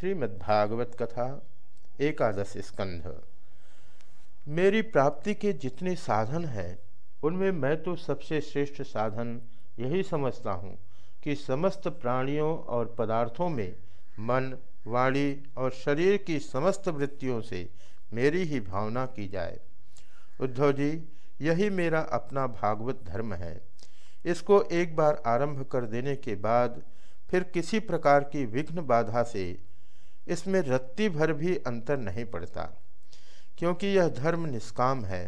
श्रीमद्भागवत कथा एकादश स्कंध। मेरी प्राप्ति के जितने साधन हैं, उनमें मैं तो सबसे श्रेष्ठ साधन यही समझता हूँ कि समस्त प्राणियों और पदार्थों में मन, वाणी और शरीर की समस्त वृत्तियों से मेरी ही भावना की जाए। उद्धव जी, यही मेरा अपना भागवत धर्म है। इसको एक बार आरंभ कर देने के बाद फिर किसी प्रकार की विघ्न बाधा से इसमें रत्ती भर भी अंतर नहीं पड़ता, क्योंकि यह धर्म निष्काम है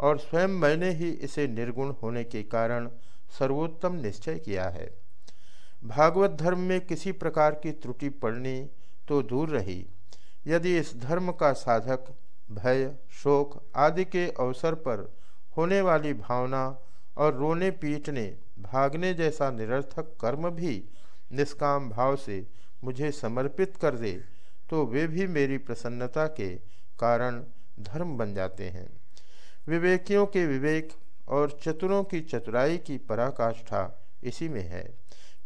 और स्वयं मैंने ही इसे निर्गुण होने के कारण सर्वोत्तम निश्चय किया है। भागवत धर्म में किसी प्रकार की त्रुटि पड़नी तो दूर रही। यदि इस धर्म का साधक, भय, शोक आदि के अवसर पर होने वाली भावना और रोने पीटने भागने जैसा निरर्थक कर्म भी निष्काम भाव से मुझे समर्पित कर दे तो वे भी मेरी प्रसन्नता के कारण धर्म बन जाते हैं। विवेकियों के विवेक और चतुरों की चतुराई की पराकाष्ठा इसी में है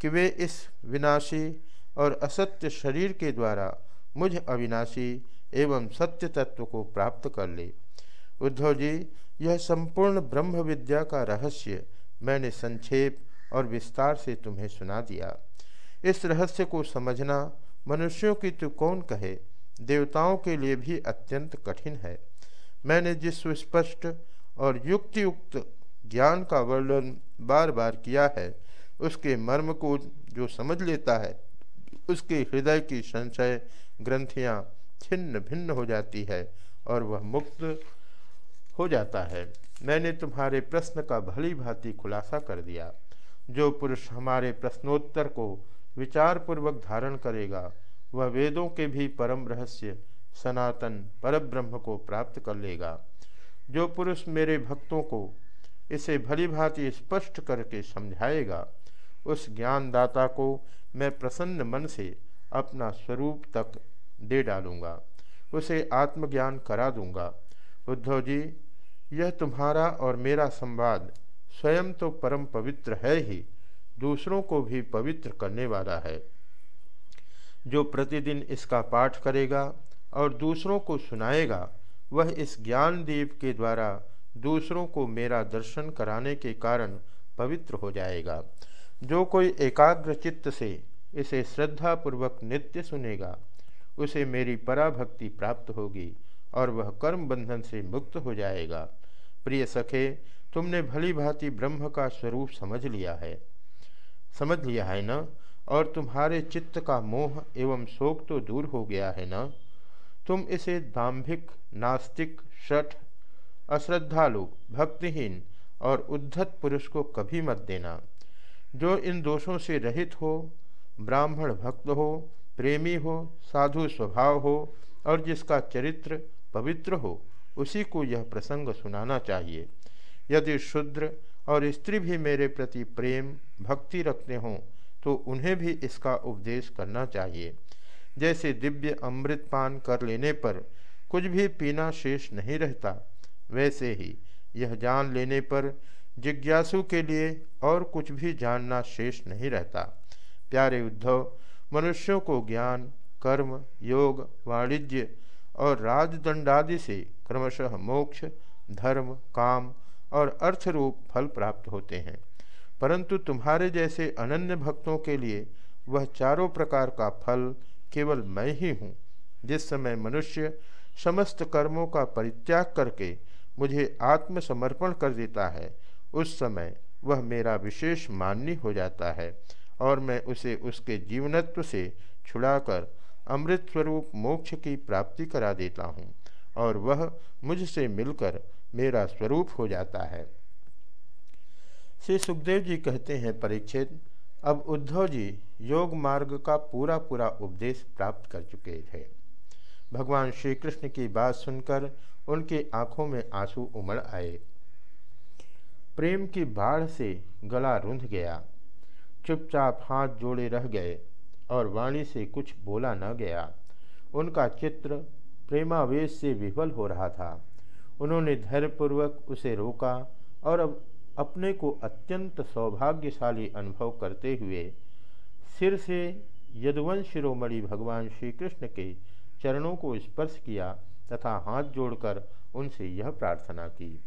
कि वे इस विनाशी और असत्य शरीर के द्वारा मुझ अविनाशी एवं सत्य तत्व को प्राप्त कर ले। उद्धव जी, यह संपूर्ण ब्रह्म विद्या का रहस्य मैंने संक्षेप और विस्तार से तुम्हें सुना दिया। इस रहस्य को समझना मनुष्यों की तो कौन कहे, देवताओं के लिए भी अत्यंत कठिन है। मैंने जिस सुस्पष्ट और युक्तियुक्त ज्ञान का वर्णन बार बार किया है, उसके मर्म को जो समझ लेता है, उसके हृदय की संशय ग्रंथियाँ छिन्न भिन्न हो जाती है और वह मुक्त हो जाता है। मैंने तुम्हारे प्रश्न का भली भांति खुलासा कर दिया। जो पुरुष हमारे प्रश्नोत्तर को विचारपूर्वक धारण करेगा। वह वेदों के भी परम रहस्य, सनातन परब्रह्म को प्राप्त कर लेगा। जो पुरुष मेरे भक्तों को इसे भली भांति स्पष्ट करके समझाएगा, उस ज्ञानदाता को मैं प्रसन्न मन से अपना स्वरूप तक दे डालूँगा। उसे आत्मज्ञान करा दूँगा। उद्धव जी, यह तुम्हारा और मेरा संवाद स्वयं तो परम पवित्र है ही। दूसरों को भी पवित्र करने वाला है। जो प्रतिदिन इसका पाठ करेगा और दूसरों को सुनाएगा, वह इस ज्ञान के द्वारा दूसरों को मेरा दर्शन कराने के कारण पवित्र हो जाएगा। जो कोई एकाग्र चित्त से इसे श्रद्धापूर्वक नित्य सुनेगा, उसे मेरी पराभक्ति प्राप्त होगी और वह कर्म बंधन से मुक्त हो जाएगा। प्रिय सखे, तुमने भली भांति ब्रह्म का स्वरूप समझ लिया है। समझ लिया है ना? और तुम्हारे चित्त का मोह एवं शोक तो दूर हो गया है ना? तुम इसे दाम्भिक नास्तिक, शठ, अश्रद्धालु, भक्तिहीन और उद्धत पुरुष को कभी मत देना। जो इन दोषों से रहित हो, ब्राह्मण भक्त हो, प्रेमी हो, साधु स्वभाव हो और जिसका चरित्र पवित्र हो, उसी को यह प्रसंग सुनाना चाहिए। यदि शुद्र और स्त्री भी मेरे प्रति प्रेम, भक्ति रखते हों तो उन्हें भी इसका उपदेश करना चाहिए। जैसे दिव्य अमृत पान कर लेने पर कुछ भी पीना शेष नहीं रहता, वैसे ही यह जान लेने पर जिज्ञासु के लिए और कुछ भी जानना शेष नहीं रहता। प्यारे उद्धव, मनुष्यों को ज्ञान, कर्म, योग, वाणिज्य और राजदंडादि से क्रमशः मोक्ष, धर्म, काम और अर्थरूप फल प्राप्त होते हैं। परंतु तुम्हारे जैसे अनन्य भक्तों के लिए वह चारों प्रकार का फल केवल मैं ही हूँ, जिस समय मनुष्य समस्त कर्मों का परित्याग करके मुझे आत्मसमर्पण कर देता है, उस समय वह मेरा विशेष मान्य हो जाता है और मैं उसे उसके जीवनत्व से छुड़ाकर अमृत स्वरूप मोक्ष की प्राप्ति करा देता हूँ। और वह मुझसे मिलकर मेरा स्वरूप हो जाता है। श्री सुखदेव जी कहते हैं, परीक्षित, अब उद्धव जी योग मार्ग का पूरा पूरा उपदेश प्राप्त कर चुके थे। भगवान श्री कृष्ण की बात सुनकर उनकी आँखों में आँसू उमड़ आए। प्रेम की बाढ़ से गला रुंध गया। चुपचाप हाथ जोड़े रह गए और वाणी से कुछ बोला न गया। उनका चित्र प्रेमावेश से विफल हो रहा था। उन्होंने धैर्यपूर्वक उसे रोका और अब अपने को अत्यंत सौभाग्यशाली अनुभव करते हुए सिर से यदुवंश शिरोमणि भगवान श्री कृष्ण के चरणों को स्पर्श किया तथा हाथ जोड़कर उनसे यह प्रार्थना की।